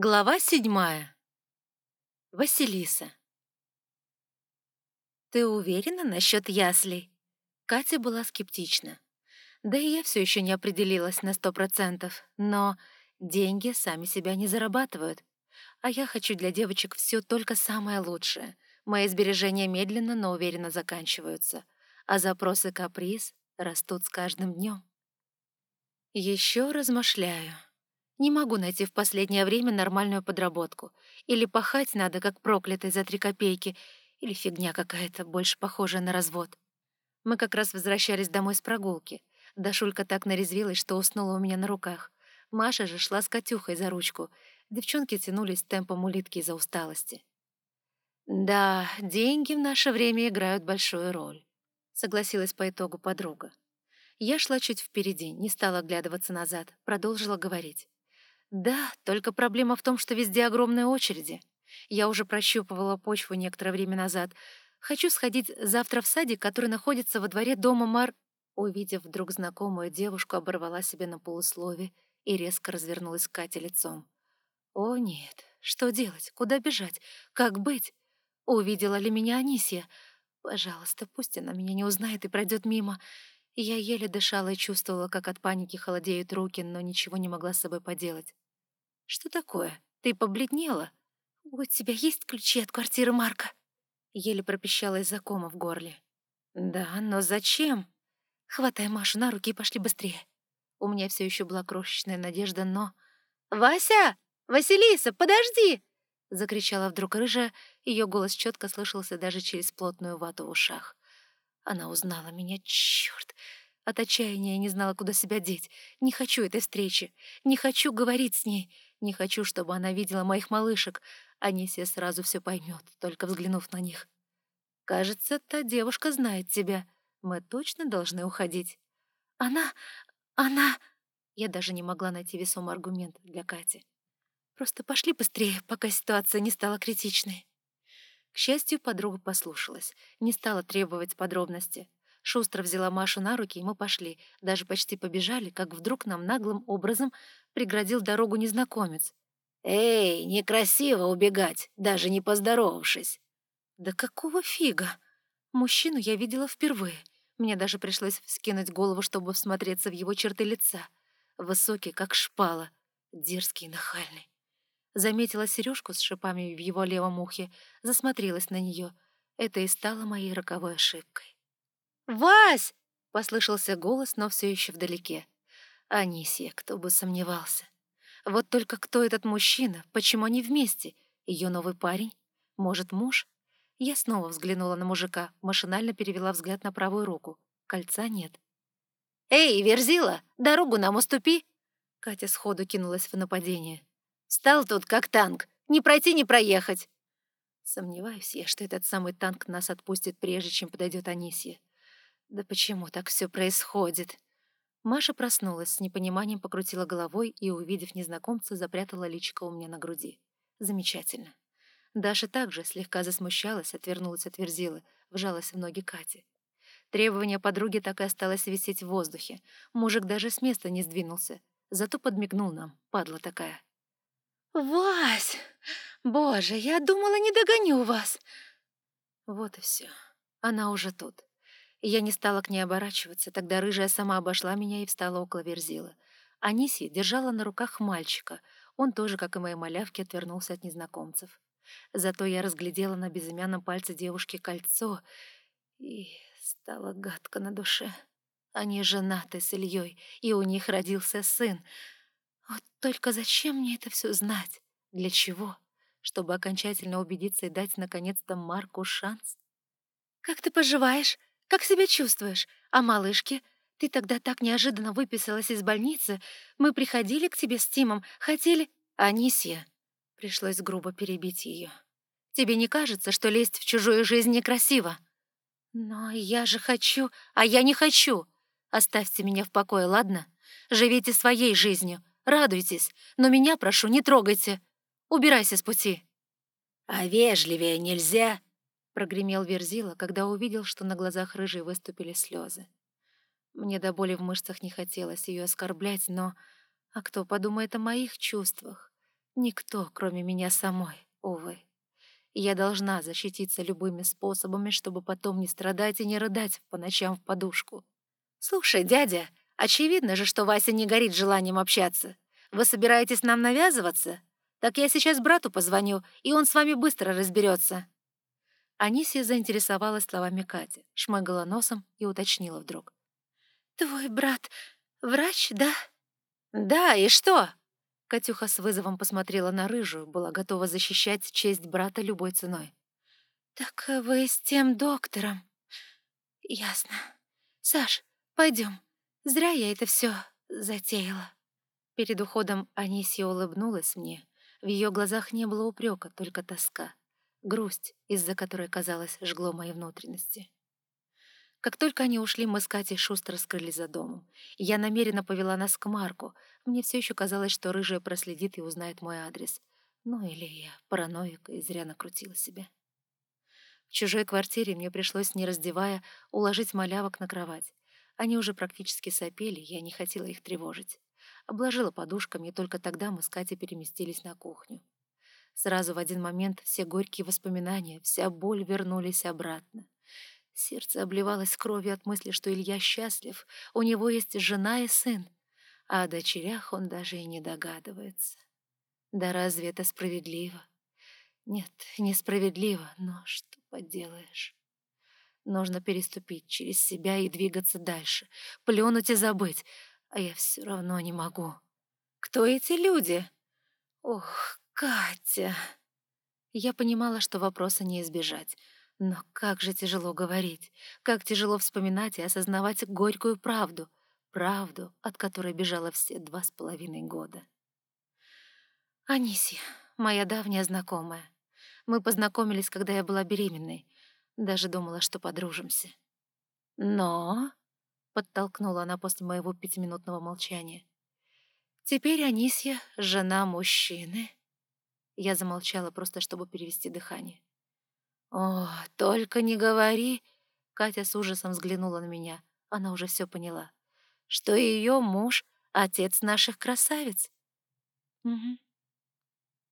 Глава седьмая. Василиса. «Ты уверена насчет яслей?» Катя была скептична. Да и я все еще не определилась на сто процентов, но деньги сами себя не зарабатывают. А я хочу для девочек все только самое лучшее. Мои сбережения медленно, но уверенно заканчиваются, а запросы каприз растут с каждым днем. Еще размышляю. Не могу найти в последнее время нормальную подработку. Или пахать надо, как проклятый, за три копейки, или фигня какая-то, больше похожая на развод. Мы как раз возвращались домой с прогулки. Дашулька так нарезвилась, что уснула у меня на руках. Маша же шла с Катюхой за ручку. Девчонки тянулись темпом улитки из-за усталости. «Да, деньги в наше время играют большую роль», — согласилась по итогу подруга. Я шла чуть впереди, не стала оглядываться назад, продолжила говорить. Да, только проблема в том, что везде огромные очереди. Я уже прощупывала почву некоторое время назад. Хочу сходить завтра в садик, который находится во дворе дома Мар... Увидев вдруг знакомую девушку, оборвала себе на полуслове и резко развернулась к Кате лицом. О, нет, что делать? Куда бежать? Как быть? Увидела ли меня Анисия? Пожалуйста, пусть она меня не узнает и пройдет мимо. Я еле дышала и чувствовала, как от паники холодеют руки, но ничего не могла с собой поделать. «Что такое? Ты побледнела?» «У тебя есть ключи от квартиры Марка?» Еле пропищала из-за кома в горле. «Да, но зачем?» «Хватай Машу на руки и пошли быстрее». У меня все еще была крошечная надежда, но... «Вася! Василиса, подожди!» Закричала вдруг рыжая, ее голос четко слышался даже через плотную вату в ушах. Она узнала меня, черт! От отчаяния я не знала, куда себя деть. Не хочу этой встречи. Не хочу говорить с ней. Не хочу, чтобы она видела моих малышек. Анисия сразу все поймет, только взглянув на них. Кажется, та девушка знает тебя. Мы точно должны уходить. Она... она... Я даже не могла найти весомый аргумент для Кати. Просто пошли быстрее, пока ситуация не стала критичной. К счастью, подруга послушалась, не стала требовать подробности. Шустро взяла Машу на руки, и мы пошли, даже почти побежали, как вдруг нам наглым образом преградил дорогу незнакомец. «Эй, некрасиво убегать, даже не поздоровавшись!» «Да какого фига? Мужчину я видела впервые. Мне даже пришлось вскинуть голову, чтобы всмотреться в его черты лица. Высокий, как шпала, дерзкий и нахальный. Заметила сережку с шипами в его левом ухе, засмотрелась на нее. Это и стало моей роковой ошибкой. «Вась!» — послышался голос, но все еще вдалеке. Анисия, кто бы сомневался. Вот только кто этот мужчина? Почему они вместе? Ее новый парень? Может, муж? Я снова взглянула на мужика, машинально перевела взгляд на правую руку. Кольца нет. «Эй, Верзила, дорогу нам уступи!» Катя сходу кинулась в нападение. Стал тут как танк. Не пройти, не проехать. Сомневаюсь я, что этот самый танк нас отпустит, прежде чем подойдет Анисия. Да почему так все происходит? Маша проснулась, с непониманием покрутила головой и, увидев незнакомца, запрятала личико у меня на груди. Замечательно. Даша также слегка засмущалась, отвернулась от Верзилы, вжалась в ноги Кати. Требование подруги так и осталось висеть в воздухе. Мужик даже с места не сдвинулся. Зато подмигнул нам, падла такая. «Вась! Боже, я думала, не догоню вас!» Вот и все. Она уже тут. Я не стала к ней оборачиваться, тогда рыжая сама обошла меня и встала около Верзила. Анисия держала на руках мальчика. Он тоже, как и мои малявки, отвернулся от незнакомцев. Зато я разглядела на безымянном пальце девушки кольцо, и стало гадко на душе. Они женаты с Ильей, и у них родился сын — вот только зачем мне это все знать? Для чего? Чтобы окончательно убедиться и дать, наконец-то, Марку шанс? «Как ты поживаешь? Как себя чувствуешь? А малышки? Ты тогда так неожиданно выписалась из больницы. Мы приходили к тебе с Тимом, хотели...» «Анисия!» Пришлось грубо перебить ее. «Тебе не кажется, что лезть в чужую жизнь некрасиво?» «Но я же хочу, а я не хочу. Оставьте меня в покое, ладно? Живите своей жизнью, Радуйтесь, но меня, прошу, не трогайте. Убирайся с пути». «А вежливее нельзя?» — прогремел Верзила, когда увидел, что на глазах рыжей выступили слезы. Мне до боли в мышцах не хотелось ее оскорблять, но... А кто подумает о моих чувствах? Никто, кроме меня самой, увы. Я должна защититься любыми способами, чтобы потом не страдать и не рыдать по ночам в подушку. «Слушай, дядя, очевидно же, что Вася не горит желанием общаться. Вы собираетесь нам навязываться? Так я сейчас брату позвоню, и он с вами быстро разберется. Анисия заинтересовалась словами Кати, шмыгала носом и уточнила вдруг. «Твой брат врач, да?» «Да, и что?» Катюха с вызовом посмотрела на рыжую, была готова защищать честь брата любой ценой. «Так вы с тем доктором?» «Ясно. Саш, пойдем. Зря я это все затеяла». Перед уходом Анисия улыбнулась мне. В ее глазах не было упрека, только тоска. Грусть, из-за которой, казалось, жгло мои внутренности. Как только они ушли, мы с Катей шустро скрылись за домом. Я намеренно повела нас к Марку. Мне все еще казалось, что рыжая проследит и узнает мой адрес. Ну или я параноик и зря накрутила себя. В чужой квартире мне пришлось, не раздевая, уложить малявок на кровать. Они уже практически сопели, я не хотела их тревожить обложила подушками, и только тогда мы с Катей переместились на кухню. Сразу в один момент все горькие воспоминания, вся боль вернулись обратно. Сердце обливалось кровью от мысли, что Илья счастлив, у него есть жена и сын, а о дочерях он даже и не догадывается. Да разве это справедливо? Нет, несправедливо, но что поделаешь? Нужно переступить через себя и двигаться дальше, плюнуть и забыть, а я все равно не могу. Кто эти люди? Ох, Катя. Я понимала, что вопроса не избежать. Но как же тяжело говорить, как тяжело вспоминать и осознавать горькую правду, правду, от которой бежала все два с половиной года. Анисия, моя давняя знакомая. Мы познакомились, когда я была беременной. Даже думала, что подружимся. Но подтолкнула она после моего пятиминутного молчания. «Теперь Анисья — жена мужчины». Я замолчала просто, чтобы перевести дыхание. «О, только не говори!» Катя с ужасом взглянула на меня. Она уже все поняла. «Что ее муж — отец наших красавиц?» «Угу».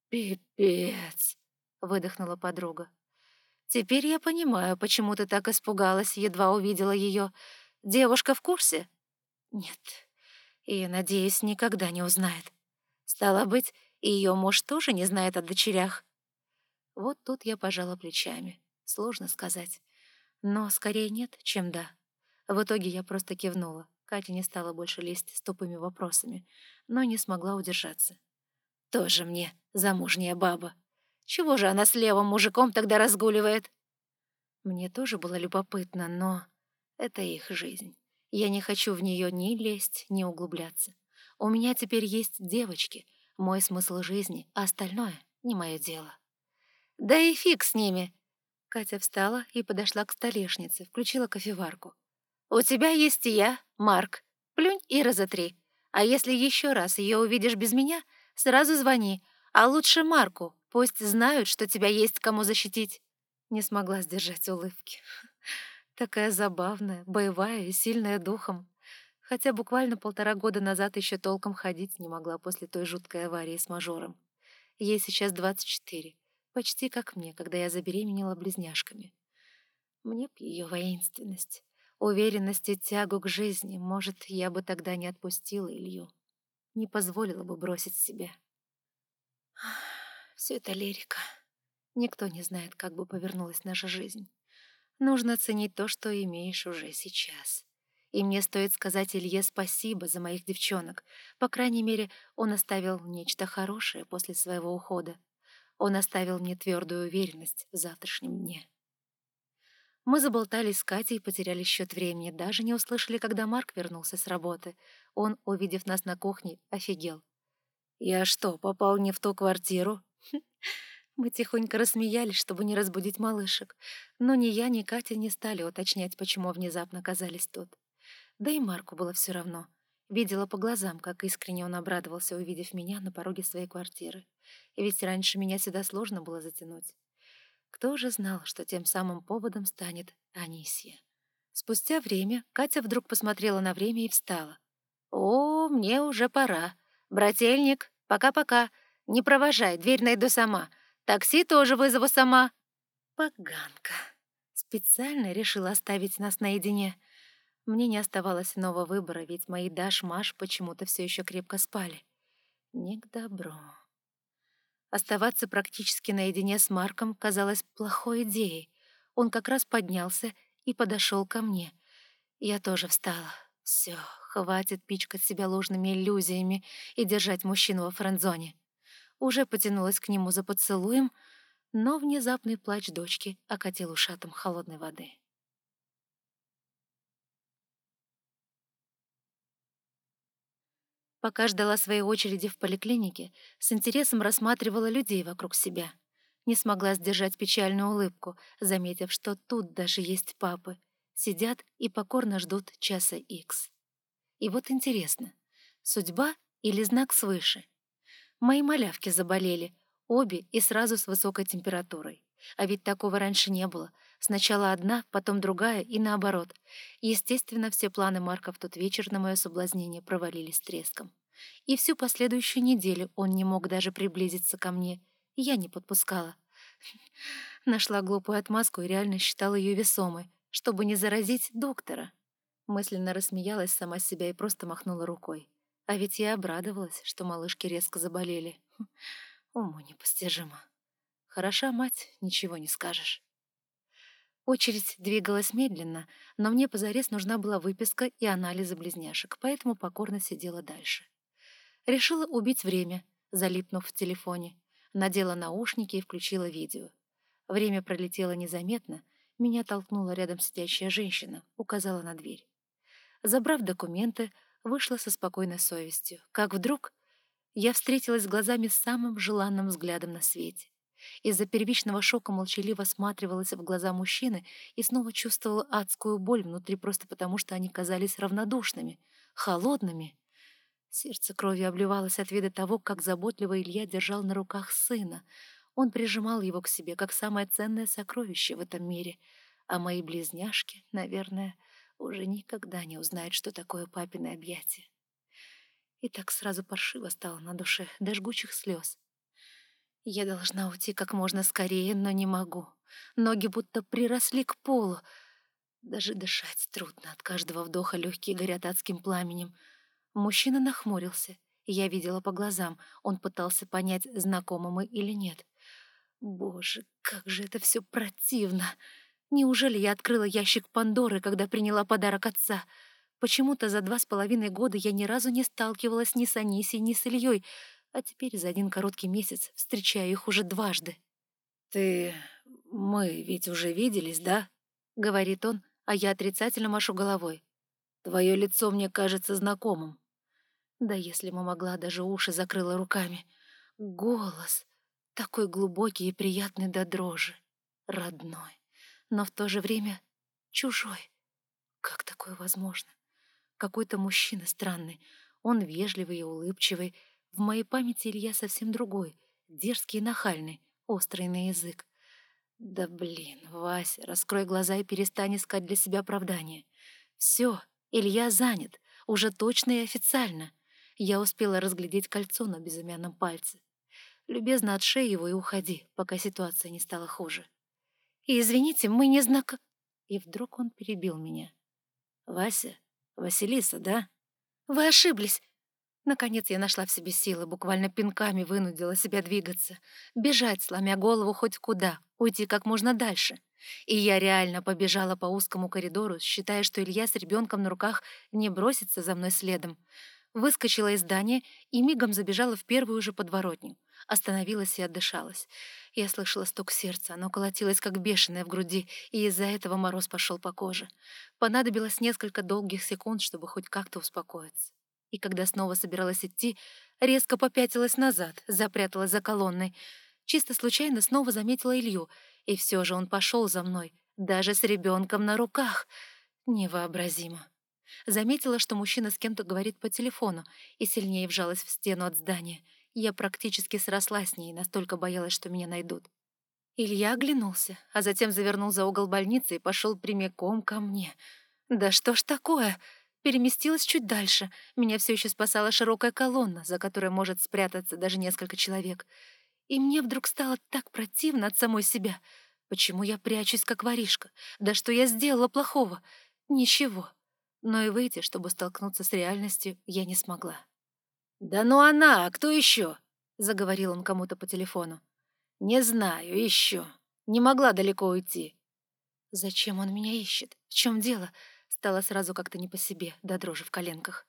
«Пипец!» — выдохнула подруга. «Теперь я понимаю, почему ты так испугалась, едва увидела ее. Девушка в курсе? Нет. И, надеюсь, никогда не узнает. Стало быть, и ее муж тоже не знает о дочерях. Вот тут я пожала плечами. Сложно сказать. Но скорее нет, чем да. В итоге я просто кивнула. Катя не стала больше лезть с тупыми вопросами, но не смогла удержаться. «Тоже мне замужняя баба. Чего же она с левым мужиком тогда разгуливает?» Мне тоже было любопытно, но... Это их жизнь. Я не хочу в нее ни лезть, ни углубляться. У меня теперь есть девочки, мой смысл жизни, а остальное — не мое дело. Да и фиг с ними. Катя встала и подошла к столешнице, включила кофеварку. «У тебя есть и я, Марк. Плюнь и разотри. А если еще раз ее увидишь без меня, сразу звони. А лучше Марку. Пусть знают, что тебя есть кому защитить». Не смогла сдержать улыбки. Такая забавная, боевая и сильная духом. Хотя буквально полтора года назад еще толком ходить не могла после той жуткой аварии с мажором. Ей сейчас 24, почти как мне, когда я забеременела близняшками. Мне б ее воинственность, уверенность и тягу к жизни. Может, я бы тогда не отпустила Илью, не позволила бы бросить себя. Все это лирика. Никто не знает, как бы повернулась наша жизнь. Нужно ценить то, что имеешь уже сейчас. И мне стоит сказать Илье спасибо за моих девчонок. По крайней мере, он оставил нечто хорошее после своего ухода. Он оставил мне твердую уверенность в завтрашнем дне. Мы заболтались с Катей и потеряли счет времени, даже не услышали, когда Марк вернулся с работы. Он, увидев нас на кухне, офигел. «Я что, попал не в ту квартиру?» Мы тихонько рассмеялись, чтобы не разбудить малышек, но ни я, ни Катя не стали уточнять, почему внезапно оказались тут. Да и Марку было все равно. Видела по глазам, как искренне он обрадовался, увидев меня на пороге своей квартиры. И ведь раньше меня сюда сложно было затянуть. Кто же знал, что тем самым поводом станет Анисия? Спустя время Катя вдруг посмотрела на время и встала. «О, мне уже пора. Брательник, пока-пока. «Не провожай, дверь найду сама. Такси тоже вызову сама». Поганка. Специально решила оставить нас наедине. Мне не оставалось иного выбора, ведь мои Даш Маш почему-то все еще крепко спали. Не к добру. Оставаться практически наедине с Марком казалось плохой идеей. Он как раз поднялся и подошел ко мне. Я тоже встала. Все, хватит пичкать себя ложными иллюзиями и держать мужчину во френдзоне. Уже потянулась к нему за поцелуем, но внезапный плач дочки окатил ушатом холодной воды. Пока ждала своей очереди в поликлинике, с интересом рассматривала людей вокруг себя. Не смогла сдержать печальную улыбку, заметив, что тут даже есть папы. Сидят и покорно ждут часа икс. И вот интересно, судьба или знак свыше? Мои малявки заболели, обе и сразу с высокой температурой. А ведь такого раньше не было. Сначала одна, потом другая и наоборот. Естественно, все планы Марка в тот вечер на мое соблазнение провалились треском. И всю последующую неделю он не мог даже приблизиться ко мне. Я не подпускала. Нашла глупую отмазку и реально считала ее весомой, чтобы не заразить доктора. Мысленно рассмеялась сама себя и просто махнула рукой. А ведь я обрадовалась, что малышки резко заболели. Уму непостижимо. Хороша мать, ничего не скажешь. Очередь двигалась медленно, но мне позарез нужна была выписка и анализы близняшек, поэтому покорно сидела дальше. Решила убить время, залипнув в телефоне. Надела наушники и включила видео. Время пролетело незаметно, меня толкнула рядом сидящая женщина, указала на дверь. Забрав документы, вышла со спокойной совестью. Как вдруг я встретилась глазами с самым желанным взглядом на свете. Из-за первичного шока молчаливо осматривалась в глаза мужчины и снова чувствовала адскую боль внутри просто потому, что они казались равнодушными, холодными. Сердце кровью обливалось от вида того, как заботливо Илья держал на руках сына. Он прижимал его к себе, как самое ценное сокровище в этом мире. А мои близняшки, наверное, уже никогда не узнают, что такое папины объятия. И так сразу паршиво стало на душе, до жгучих слез. Я должна уйти как можно скорее, но не могу. Ноги будто приросли к полу. Даже дышать трудно, от каждого вдоха легкие горят адским пламенем. Мужчина нахмурился, я видела по глазам, он пытался понять, знакомы мы или нет. Боже, как же это все противно! Неужели я открыла ящик Пандоры, когда приняла подарок отца? Почему-то за два с половиной года я ни разу не сталкивалась ни с Анисией, ни с Ильей, а теперь за один короткий месяц встречаю их уже дважды. «Ты... мы ведь уже виделись, да?» — говорит он, а я отрицательно машу головой. «Твое лицо мне кажется знакомым». Да если бы могла, даже уши закрыла руками. Голос такой глубокий и приятный до дрожи, родной, но в то же время чужой. Как такое возможно? Какой-то мужчина странный, он вежливый и улыбчивый, в моей памяти Илья совсем другой, дерзкий и нахальный, острый на язык. Да блин, Вася, раскрой глаза и перестань искать для себя оправдания. Все, Илья занят, уже точно и официально. Я успела разглядеть кольцо на безымянном пальце. Любезно отшей его и уходи, пока ситуация не стала хуже. И извините, мы не знак... И вдруг он перебил меня. «Вася? Василиса, да?» «Вы ошиблись. Наконец я нашла в себе силы, буквально пинками вынудила себя двигаться, бежать, сломя голову хоть куда, уйти как можно дальше. И я реально побежала по узкому коридору, считая, что Илья с ребенком на руках не бросится за мной следом. Выскочила из здания и мигом забежала в первую же подворотню. Остановилась и отдышалась. Я слышала стук сердца, оно колотилось как бешеное в груди, и из-за этого мороз пошел по коже. Понадобилось несколько долгих секунд, чтобы хоть как-то успокоиться и когда снова собиралась идти, резко попятилась назад, запряталась за колонной. Чисто случайно снова заметила Илью, и все же он пошел за мной, даже с ребенком на руках. Невообразимо. Заметила, что мужчина с кем-то говорит по телефону, и сильнее вжалась в стену от здания. Я практически сросла с ней, настолько боялась, что меня найдут. Илья оглянулся, а затем завернул за угол больницы и пошел прямиком ко мне. «Да что ж такое?» переместилась чуть дальше. Меня все еще спасала широкая колонна, за которой может спрятаться даже несколько человек. И мне вдруг стало так противно от самой себя. Почему я прячусь, как воришка? Да что я сделала плохого? Ничего. Но и выйти, чтобы столкнуться с реальностью, я не смогла. «Да ну она, а кто еще? заговорил он кому-то по телефону. «Не знаю, еще. Не могла далеко уйти». «Зачем он меня ищет? В чем дело?» Стало сразу как-то не по себе, до дрожи в коленках.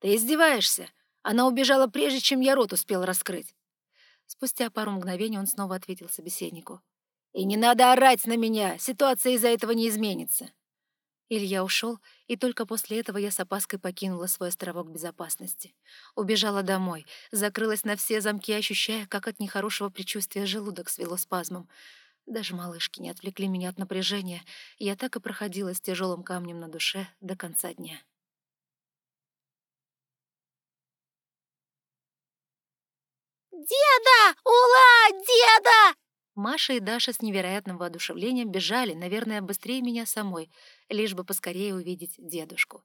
«Ты издеваешься? Она убежала прежде, чем я рот успел раскрыть». Спустя пару мгновений он снова ответил собеседнику. «И не надо орать на меня! Ситуация из-за этого не изменится!» Илья ушел, и только после этого я с опаской покинула свой островок безопасности. Убежала домой, закрылась на все замки, ощущая, как от нехорошего предчувствия желудок свело спазмом. Даже малышки не отвлекли меня от напряжения, и я так и проходила с тяжелым камнем на душе до конца дня. «Деда! Ула! Деда!» Маша и Даша с невероятным воодушевлением бежали, наверное, быстрее меня самой, лишь бы поскорее увидеть дедушку.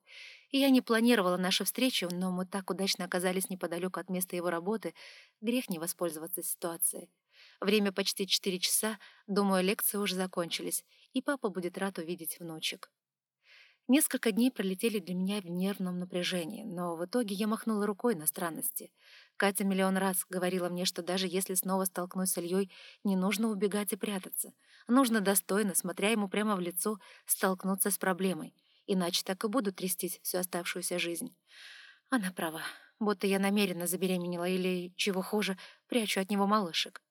И я не планировала нашу встречу, но мы так удачно оказались неподалеку от места его работы, грех не воспользоваться ситуацией. Время почти четыре часа, думаю, лекции уже закончились, и папа будет рад увидеть внучек. Несколько дней пролетели для меня в нервном напряжении, но в итоге я махнула рукой на странности. Катя миллион раз говорила мне, что даже если снова столкнусь с Ильей, не нужно убегать и прятаться. Нужно достойно, смотря ему прямо в лицо, столкнуться с проблемой. Иначе так и буду трястись всю оставшуюся жизнь. Она права. Будто я намеренно забеременела или, чего хуже, прячу от него малышек.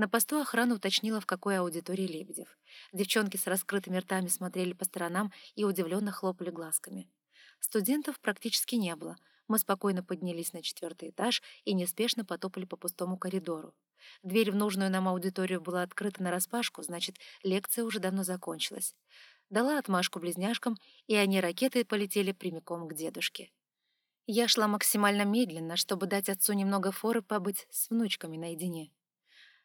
На посту охрана уточнила, в какой аудитории Лебедев. Девчонки с раскрытыми ртами смотрели по сторонам и удивленно хлопали глазками. Студентов практически не было. Мы спокойно поднялись на четвертый этаж и неспешно потопали по пустому коридору. Дверь в нужную нам аудиторию была открыта нараспашку, значит, лекция уже давно закончилась. Дала отмашку близняшкам, и они ракетой полетели прямиком к дедушке. Я шла максимально медленно, чтобы дать отцу немного форы побыть с внучками наедине.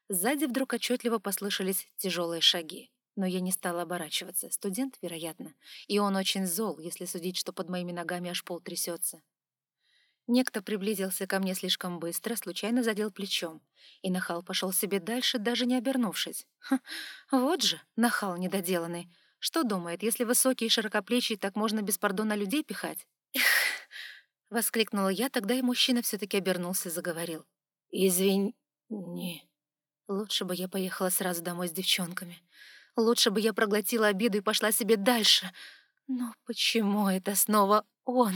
Сзади вдруг отчетливо послышались тяжелые шаги. Но я не стала оборачиваться. Студент, вероятно. И он очень зол, если судить, что под моими ногами аж пол трясется. Некто приблизился ко мне слишком быстро, случайно задел плечом. И нахал пошел себе дальше, даже не обернувшись. Ха, вот же, нахал недоделанный. Что думает, если высокий и широкоплечий, так можно без пардона людей пихать? Эх! Воскликнула я, тогда и мужчина все таки обернулся и заговорил. «Извини...» Лучше бы я поехала сразу домой с девчонками. Лучше бы я проглотила обиду и пошла себе дальше. Но почему это снова он?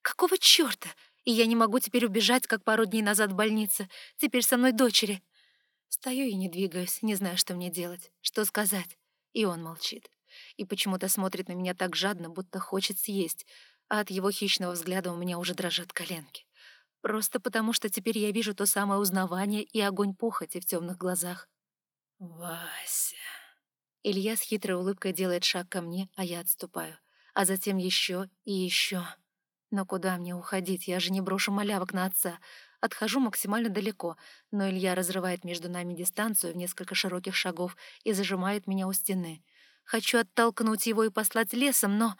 Какого чёрта? И я не могу теперь убежать, как пару дней назад в больнице. Теперь со мной дочери. Стою и не двигаюсь, не знаю, что мне делать, что сказать. И он молчит. И почему-то смотрит на меня так жадно, будто хочет съесть, а от его хищного взгляда у меня уже дрожат коленки. Просто потому, что теперь я вижу то самое узнавание и огонь похоти в темных глазах. «Вася...» Илья с хитрой улыбкой делает шаг ко мне, а я отступаю. А затем еще и еще. Но куда мне уходить? Я же не брошу малявок на отца. Отхожу максимально далеко, но Илья разрывает между нами дистанцию в несколько широких шагов и зажимает меня у стены. Хочу оттолкнуть его и послать лесом, но...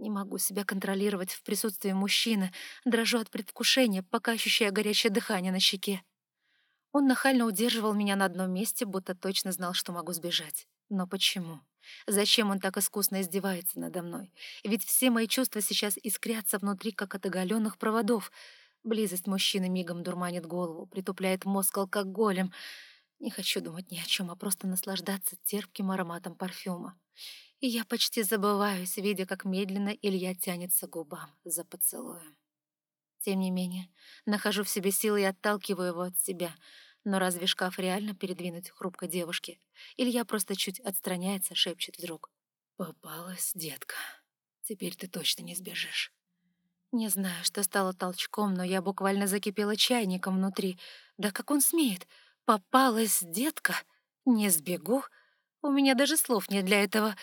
Не могу себя контролировать в присутствии мужчины, дрожу от предвкушения, пока ощущаю горячее дыхание на щеке. Он нахально удерживал меня на одном месте, будто точно знал, что могу сбежать. Но почему? Зачем он так искусно издевается надо мной? Ведь все мои чувства сейчас искрятся внутри, как от оголенных проводов. Близость мужчины мигом дурманит голову, притупляет мозг алкоголем. Не хочу думать ни о чем, а просто наслаждаться терпким ароматом парфюма и я почти забываюсь, видя, как медленно Илья тянется к губам за поцелуем. Тем не менее, нахожу в себе силы и отталкиваю его от себя. Но разве шкаф реально передвинуть хрупкой девушке? Илья просто чуть отстраняется, шепчет вдруг. «Попалась, детка. Теперь ты точно не сбежишь». Не знаю, что стало толчком, но я буквально закипела чайником внутри. Да как он смеет? Попалась, детка? Не сбегу? У меня даже слов нет для этого.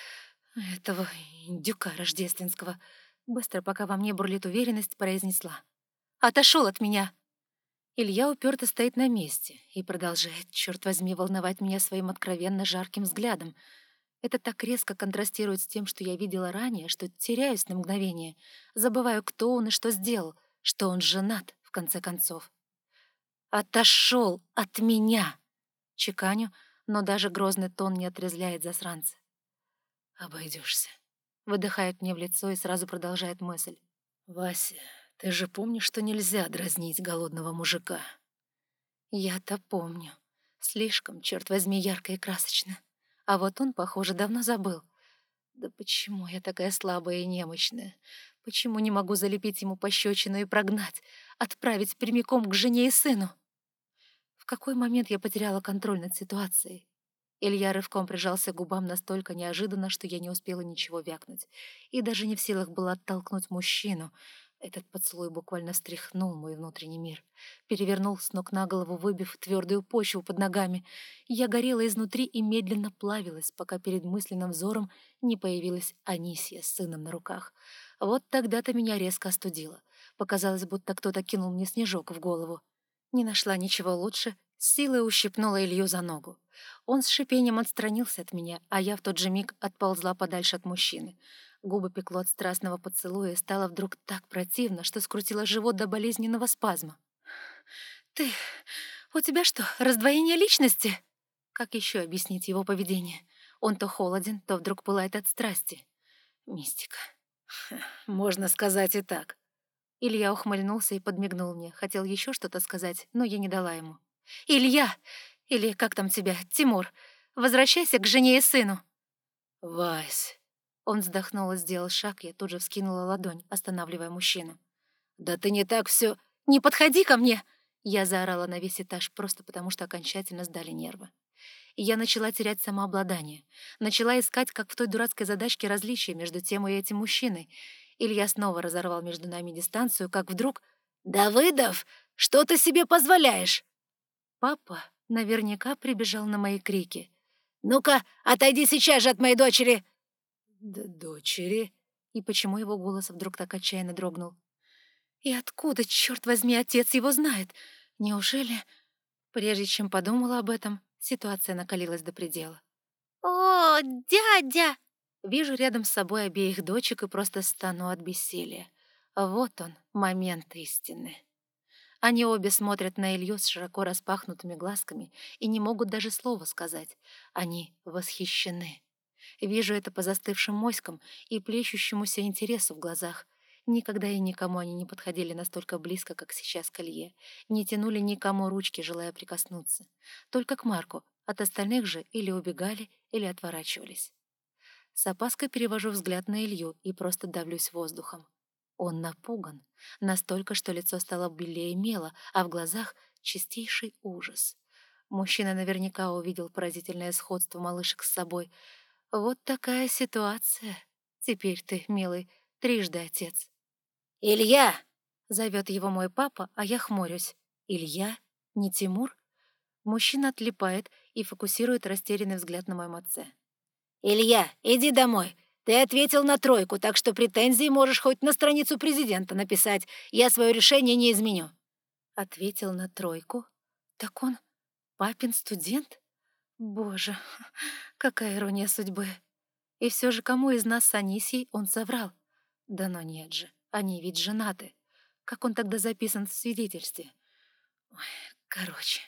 Этого индюка рождественского. Быстро, пока во мне бурлит уверенность, произнесла. «Отошел от меня!» Илья уперто стоит на месте и продолжает, черт возьми, волновать меня своим откровенно жарким взглядом. Это так резко контрастирует с тем, что я видела ранее, что теряюсь на мгновение, забываю, кто он и что сделал, что он женат, в конце концов. «Отошел от меня!» Чеканю, но даже грозный тон не отрезляет засранца. «Обойдешься», — выдыхает мне в лицо и сразу продолжает мысль. «Вася, ты же помнишь, что нельзя дразнить голодного мужика?» «Я-то помню. Слишком, черт возьми, ярко и красочно. А вот он, похоже, давно забыл. Да почему я такая слабая и немощная? Почему не могу залепить ему пощечину и прогнать, отправить прямиком к жене и сыну? В какой момент я потеряла контроль над ситуацией? Илья рывком прижался к губам настолько неожиданно, что я не успела ничего вякнуть. И даже не в силах была оттолкнуть мужчину, этот поцелуй буквально встряхнул мой внутренний мир, перевернул с ног на голову, выбив твердую почву под ногами. Я горела изнутри и медленно плавилась, пока перед мысленным взором не появилась Анисия с сыном на руках. Вот тогда-то меня резко остудило. Показалось, будто кто-то кинул мне снежок в голову. Не нашла ничего лучше, силой ущипнула Илью за ногу. Он с шипением отстранился от меня, а я в тот же миг отползла подальше от мужчины. Губы пекло от страстного поцелуя, и стало вдруг так противно, что скрутило живот до болезненного спазма. «Ты... у тебя что, раздвоение личности?» Как еще объяснить его поведение? Он то холоден, то вдруг пылает от страсти. Мистика. Можно сказать и так. Илья ухмыльнулся и подмигнул мне. Хотел еще что-то сказать, но я не дала ему. «Илья! Или как там тебя, Тимур? Возвращайся к жене и сыну!» «Вась, он вздохнул и сделал шаг, я тут же вскинула ладонь, останавливая мужчину. «Да ты не так все. Не подходи ко мне!» Я заорала на весь этаж просто потому, что окончательно сдали нервы. И я начала терять самообладание. Начала искать, как в той дурацкой задачке, различия между тем и этим мужчиной. Илья снова разорвал между нами дистанцию, как вдруг... «Давыдов, что ты себе позволяешь?» Папа наверняка прибежал на мои крики. «Ну-ка, отойди сейчас же от моей дочери!» Д «Дочери?» И почему его голос вдруг так отчаянно дрогнул? «И откуда, черт возьми, отец его знает? Неужели...» Прежде чем подумала об этом, ситуация накалилась до предела. «О, дядя!» Вижу рядом с собой обеих дочек и просто стану от бессилия. Вот он, момент истины. Они обе смотрят на Илью с широко распахнутыми глазками и не могут даже слова сказать. Они восхищены. Вижу это по застывшим моськам и плещущемуся интересу в глазах. Никогда и никому они не подходили настолько близко, как сейчас к Илье. Не тянули никому ручки, желая прикоснуться. Только к Марку. От остальных же или убегали, или отворачивались. С опаской перевожу взгляд на Илью и просто давлюсь воздухом. Он напуган. Настолько, что лицо стало белее мела, а в глазах чистейший ужас. Мужчина наверняка увидел поразительное сходство малышек с собой — вот такая ситуация. Теперь ты, милый, трижды отец. «Илья!» — зовет его мой папа, а я хмурюсь. «Илья? Не Тимур?» Мужчина отлипает и фокусирует растерянный взгляд на моем отце. «Илья, иди домой. Ты ответил на тройку, так что претензии можешь хоть на страницу президента написать. Я свое решение не изменю». Ответил на тройку? Так он папин студент? Боже, какая ирония судьбы. И все же кому из нас с Анисией он соврал? Да но нет же, они ведь женаты. Как он тогда записан в свидетельстве? Ой, короче,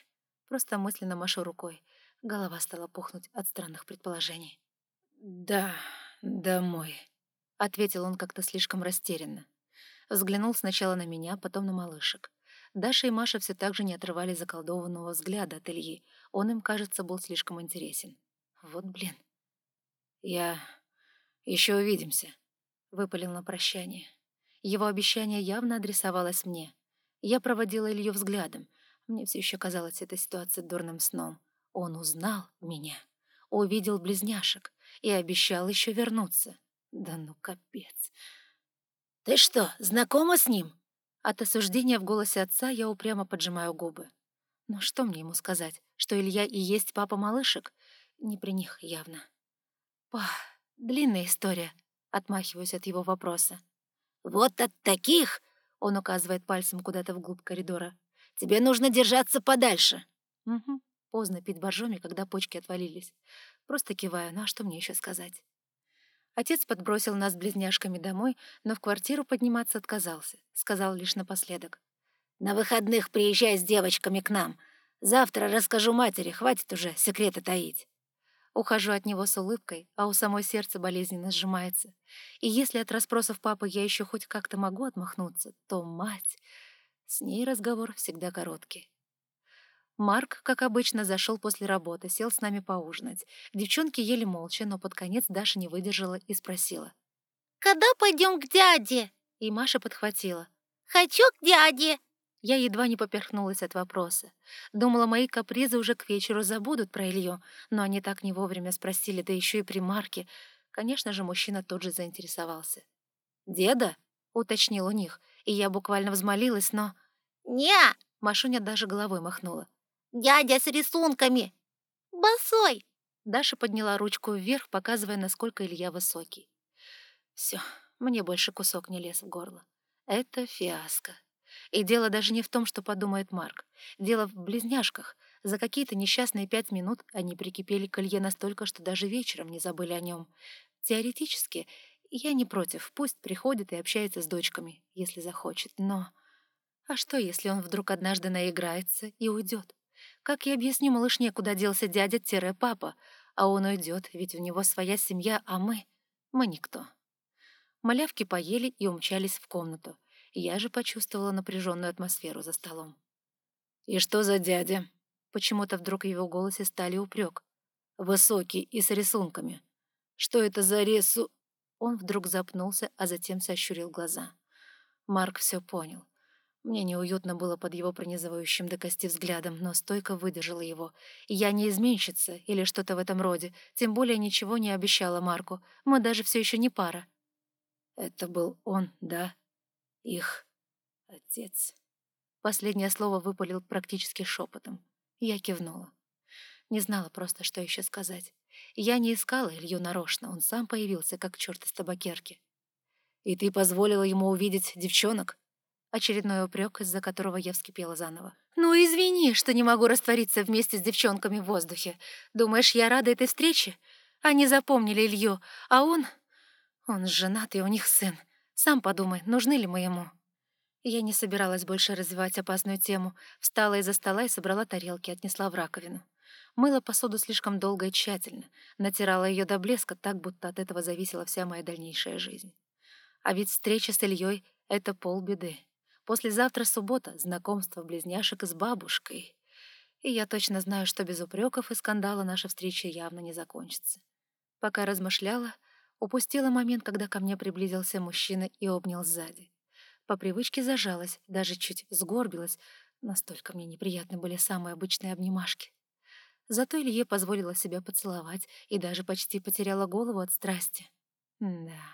просто мысленно машу рукой. Голова стала пухнуть от странных предположений. «Да, домой», — ответил он как-то слишком растерянно. Взглянул сначала на меня, потом на малышек. Даша и Маша все так же не отрывали заколдованного взгляда от Ильи. Он им, кажется, был слишком интересен. Вот блин. «Я... еще увидимся», — выпалил на прощание. Его обещание явно адресовалось мне. Я проводила Илью взглядом. Мне все еще казалась эта ситуация дурным сном. Он узнал меня, увидел близняшек и обещал еще вернуться. Да ну капец. «Ты что, знакома с ним?» От осуждения в голосе отца я упрямо поджимаю губы. Но что мне ему сказать? Что Илья и есть папа малышек? Не при них явно. Па, длинная история. Отмахиваюсь от его вопроса. «Вот от таких!» — он указывает пальцем куда-то вглубь коридора. «Тебе нужно держаться подальше!» Угу. Поздно пить боржоми, когда почки отвалились. Просто киваю, ну а что мне еще сказать? Отец подбросил нас близняшками домой, но в квартиру подниматься отказался. Сказал лишь напоследок. «На выходных приезжай с девочками к нам. Завтра расскажу матери, хватит уже секреты таить». Ухожу от него с улыбкой, а у самой сердце болезненно сжимается. И если от расспросов папы я еще хоть как-то могу отмахнуться, то мать... С ней разговор всегда короткий. Марк, как обычно, зашел после работы, сел с нами поужинать. Девчонки ели молча, но под конец Даша не выдержала и спросила. «Когда пойдем к дяде?» И Маша подхватила. «Хочу к дяде!» Я едва не поперхнулась от вопроса. Думала, мои капризы уже к вечеру забудут про Илью, но они так не вовремя спросили, да еще и при Марке. Конечно же, мужчина тут же заинтересовался. «Деда?» — уточнил у них, и я буквально взмолилась, но... «Не!» — Машуня даже головой махнула. Дядя с рисунками. Босой. Даша подняла ручку вверх, показывая, насколько Илья высокий. Все, мне больше кусок не лез в горло. Это фиаско. И дело даже не в том, что подумает Марк. Дело в близняшках. За какие-то несчастные пять минут они прикипели к Илье настолько, что даже вечером не забыли о нем. Теоретически, я не против. Пусть приходит и общается с дочками, если захочет. Но... А что, если он вдруг однажды наиграется и уйдет? Как я объясню малышне, куда делся дядя-папа? А он уйдет, ведь у него своя семья, а мы... Мы никто. Малявки поели и умчались в комнату. Я же почувствовала напряженную атмосферу за столом. «И что за дядя?» Почему-то вдруг в его голосе стали упрек. «Высокий и с рисунками. Что это за рису...» Он вдруг запнулся, а затем сощурил глаза. Марк все понял. Мне неуютно было под его пронизывающим до кости взглядом, но стойко выдержала его. Я не изменщица или что-то в этом роде, тем более ничего не обещала Марку. Мы даже все еще не пара. Это был он, да? Их отец. Последнее слово выпалил практически шепотом. Я кивнула. Не знала просто, что еще сказать. Я не искала Илью нарочно, он сам появился, как черт из табакерки. «И ты позволила ему увидеть девчонок?» Очередной упрек, из-за которого я вскипела заново. «Ну, извини, что не могу раствориться вместе с девчонками в воздухе. Думаешь, я рада этой встрече? Они запомнили Илью, а он... Он женат, и у них сын. Сам подумай, нужны ли мы ему?» Я не собиралась больше развивать опасную тему. Встала из-за стола и собрала тарелки, отнесла в раковину. Мыла посуду слишком долго и тщательно. Натирала ее до блеска, так будто от этого зависела вся моя дальнейшая жизнь. А ведь встреча с Ильей — это полбеды. Послезавтра суббота, знакомство близняшек с бабушкой. И я точно знаю, что без упреков и скандала наша встреча явно не закончится. Пока размышляла, упустила момент, когда ко мне приблизился мужчина и обнял сзади. По привычке зажалась, даже чуть сгорбилась, настолько мне неприятны были самые обычные обнимашки. Зато Илье позволила себя поцеловать и даже почти потеряла голову от страсти. Да,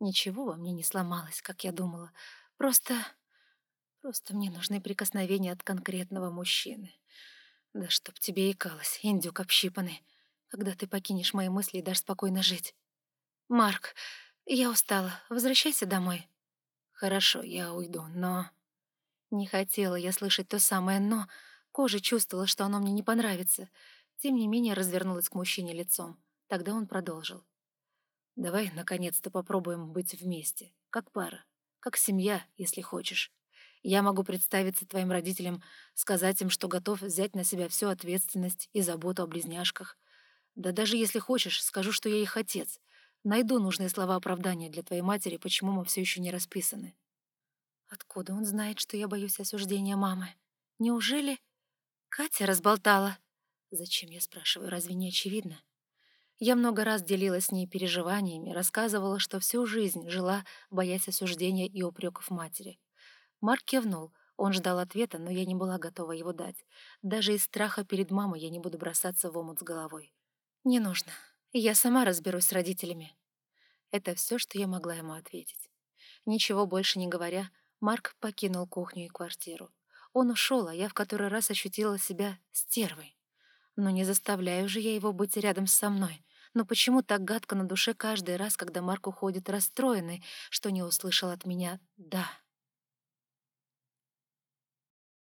ничего во мне не сломалось, как я думала, Просто... Просто мне нужны прикосновения от конкретного мужчины. Да чтоб тебе икалось, индюк общипанный, когда ты покинешь мои мысли и дашь спокойно жить. Марк, я устала, возвращайся домой. Хорошо, я уйду, но... Не хотела я слышать то самое «но». Кожа чувствовала, что оно мне не понравится. Тем не менее развернулась к мужчине лицом. Тогда он продолжил. «Давай, наконец-то, попробуем быть вместе, как пара как семья, если хочешь. Я могу представиться твоим родителям, сказать им, что готов взять на себя всю ответственность и заботу о близняшках. Да даже если хочешь, скажу, что я их отец. Найду нужные слова оправдания для твоей матери, почему мы все еще не расписаны. Откуда он знает, что я боюсь осуждения мамы? Неужели Катя разболтала? Зачем, я спрашиваю, разве не очевидно? Я много раз делилась с ней переживаниями, рассказывала, что всю жизнь жила, боясь осуждения и упреков матери. Марк кивнул. Он ждал ответа, но я не была готова его дать. Даже из страха перед мамой я не буду бросаться в омут с головой. «Не нужно. Я сама разберусь с родителями». Это все, что я могла ему ответить. Ничего больше не говоря, Марк покинул кухню и квартиру. Он ушел, а я в который раз ощутила себя стервой. Но не заставляю же я его быть рядом со мной. Но почему так гадко на душе каждый раз, когда Марк уходит расстроенный, что не услышал от меня «да»?